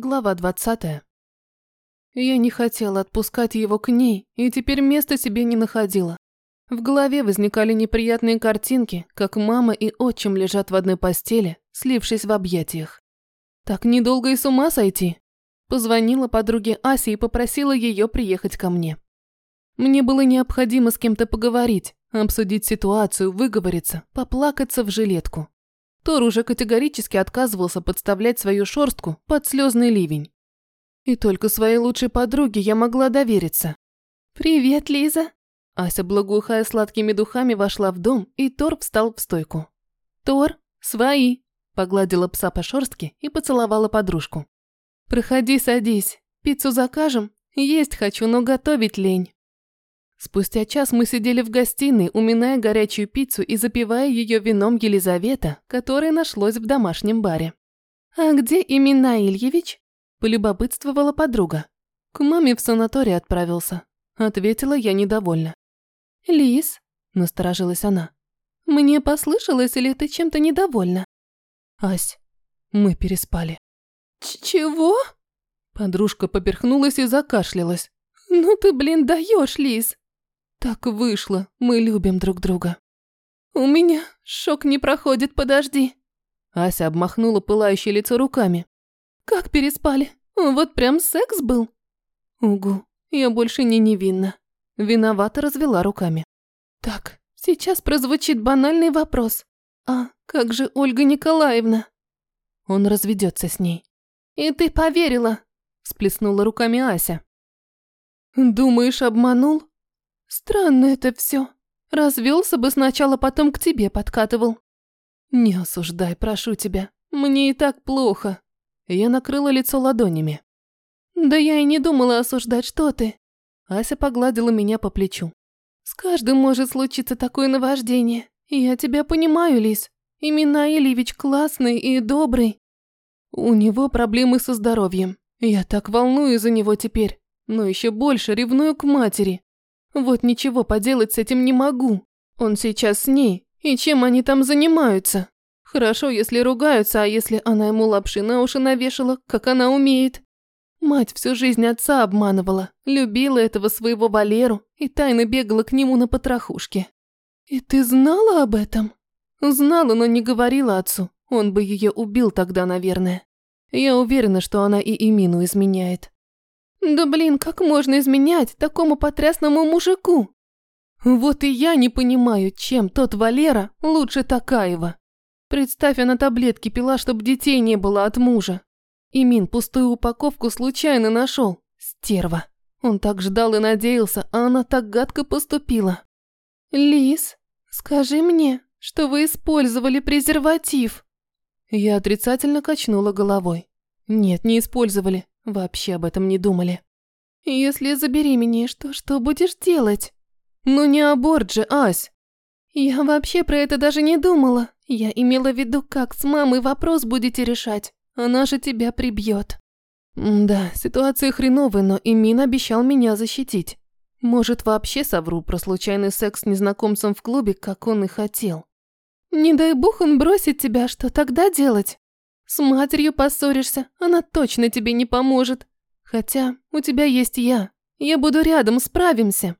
Глава двадцатая. Я не хотела отпускать его к ней, и теперь места себе не находила. В голове возникали неприятные картинки, как мама и отчим лежат в одной постели, слившись в объятиях. Так недолго и с ума сойти. Позвонила подруге Асе и попросила ее приехать ко мне. Мне было необходимо с кем-то поговорить, обсудить ситуацию, выговориться, поплакаться в жилетку. Тор уже категорически отказывался подставлять свою шорстку под слезный ливень. И только своей лучшей подруге я могла довериться. «Привет, Лиза!» Ася, благоухая сладкими духами, вошла в дом, и Тор встал в стойку. «Тор, свои!» Погладила пса по шорстке и поцеловала подружку. «Проходи, садись. Пиццу закажем? Есть хочу, но готовить лень». Спустя час мы сидели в гостиной, уминая горячую пиццу и запивая ее вином Елизавета, которое нашлось в домашнем баре. «А где имена Ильевич?» – полюбопытствовала подруга. «К маме в санаторий отправился», – ответила я недовольно. «Лис», – насторожилась она, – «мне послышалось, или ты чем-то недовольна?» «Ась, мы переспали». Ч «Чего?» Подружка поперхнулась и закашлялась. «Ну ты, блин, даешь, Лис!» Так вышло, мы любим друг друга. У меня шок не проходит, подожди. Ася обмахнула пылающее лицо руками. Как переспали? Вот прям секс был? Угу, я больше не невинна. Виновато развела руками. Так, сейчас прозвучит банальный вопрос. А как же Ольга Николаевна? Он разведется с ней. И ты поверила? Сплеснула руками Ася. Думаешь, обманул? Странно это все. Развелся бы сначала, потом к тебе подкатывал. Не осуждай, прошу тебя. Мне и так плохо. Я накрыла лицо ладонями. Да я и не думала осуждать, что ты. Ася погладила меня по плечу. С каждым может случиться такое наваждение. Я тебя понимаю, Лис. Имена Иливич классный и добрый. У него проблемы со здоровьем. Я так волнуюсь за него теперь, но еще больше ревную к матери. Вот ничего поделать с этим не могу. Он сейчас с ней, и чем они там занимаются? Хорошо, если ругаются, а если она ему лапши на уши навешала, как она умеет. Мать всю жизнь отца обманывала, любила этого своего Валеру и тайно бегала к нему на потрохушке. И ты знала об этом? Знала, но не говорила отцу. Он бы ее убил тогда, наверное. Я уверена, что она и Эмину изменяет. Да блин, как можно изменять такому потрясному мужику? Вот и я не понимаю, чем тот Валера лучше Такаева. Представь, она таблетки пила, чтобы детей не было от мужа. Имин пустую упаковку случайно нашел. Стерва. Он так ждал и надеялся, а она так гадко поступила. Лис, скажи мне, что вы использовали презерватив. Я отрицательно качнула головой. Нет, не использовали. Вообще об этом не думали. Если забеременеешь, то что будешь делать? Ну не аборт же, Ась. Я вообще про это даже не думала. Я имела в виду, как с мамой вопрос будете решать. Она же тебя прибьет. Да, ситуация хреновая, но Имин обещал меня защитить. Может, вообще совру про случайный секс с незнакомцем в клубе, как он и хотел. Не дай бог он бросит тебя, что тогда делать? С матерью поссоришься, она точно тебе не поможет. Хотя у тебя есть я. Я буду рядом, справимся.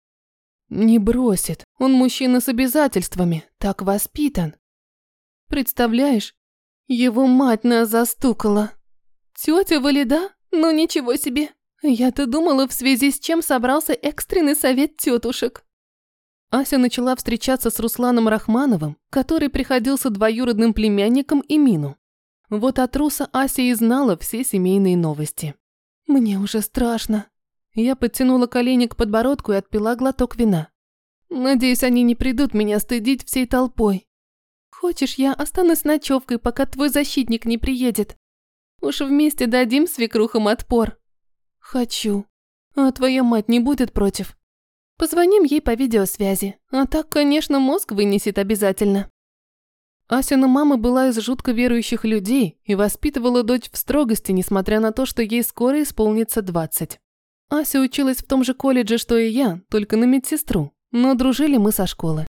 Не бросит. Он мужчина с обязательствами, так воспитан. Представляешь, его мать нас застукала. Тетя Валида? Ну ничего себе. Я-то думала, в связи с чем собрался экстренный совет тетушек. Ася начала встречаться с Русланом Рахмановым, который приходился двоюродным племянником Имину. Вот от Руса Ася и знала все семейные новости. «Мне уже страшно». Я подтянула колени к подбородку и отпила глоток вина. «Надеюсь, они не придут меня стыдить всей толпой. Хочешь, я останусь ночевкой, пока твой защитник не приедет? Уж вместе дадим свекрухам отпор». «Хочу. А твоя мать не будет против?» «Позвоним ей по видеосвязи. А так, конечно, мозг вынесет обязательно». Асина мама была из жутко верующих людей и воспитывала дочь в строгости, несмотря на то, что ей скоро исполнится 20. Ася училась в том же колледже, что и я, только на медсестру, но дружили мы со школы.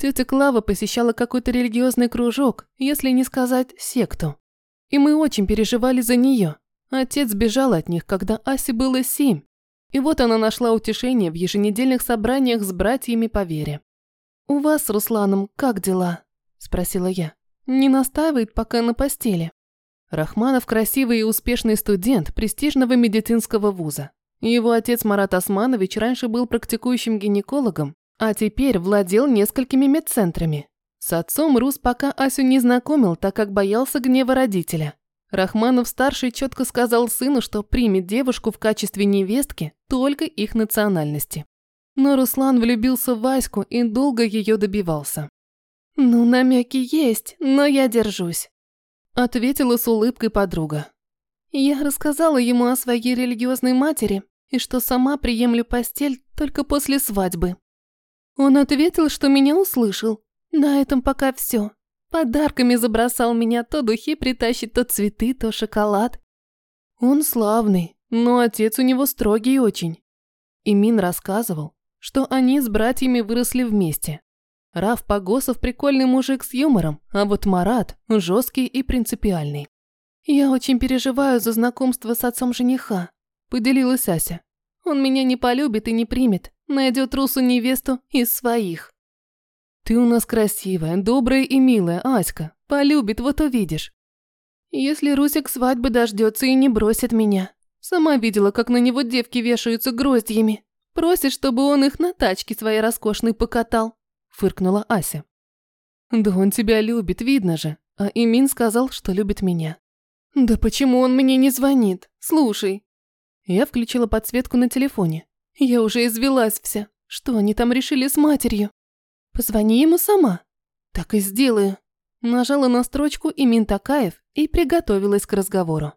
Тетя Клава посещала какой-то религиозный кружок, если не сказать секту. И мы очень переживали за нее. Отец сбежал от них, когда Асе было семь. И вот она нашла утешение в еженедельных собраниях с братьями по вере. «У вас с Русланом как дела?» – спросила я. «Не настаивает пока на постели?» Рахманов красивый и успешный студент престижного медицинского вуза. Его отец Марат Османович раньше был практикующим гинекологом, а теперь владел несколькими медцентрами. С отцом Рус пока Асю не знакомил, так как боялся гнева родителя. Рахманов-старший четко сказал сыну, что примет девушку в качестве невестки только их национальности. Но Руслан влюбился в Ваську и долго ее добивался. «Ну, намеки есть, но я держусь», – ответила с улыбкой подруга. Я рассказала ему о своей религиозной матери и что сама приемлю постель только после свадьбы. Он ответил, что меня услышал. На этом пока все. Подарками забросал меня, то духи притащит, то цветы, то шоколад. Он славный, но отец у него строгий очень. Имин рассказывал, что они с братьями выросли вместе. Раф Погосов прикольный мужик с юмором, а вот Марат жесткий и принципиальный. «Я очень переживаю за знакомство с отцом жениха», – поделилась Ася. «Он меня не полюбит и не примет, найдет Русу невесту из своих». «Ты у нас красивая, добрая и милая, Аська. Полюбит, вот увидишь». «Если Русик свадьбы дождется и не бросит меня. Сама видела, как на него девки вешаются гроздьями. Просит, чтобы он их на тачке своей роскошной покатал», – фыркнула Ася. «Да он тебя любит, видно же. А Имин сказал, что любит меня». «Да почему он мне не звонит? Слушай». Я включила подсветку на телефоне. Я уже извелась вся. Что они там решили с матерью? Позвони ему сама. Так и сделаю. Нажала на строчку Имин Такаев и приготовилась к разговору.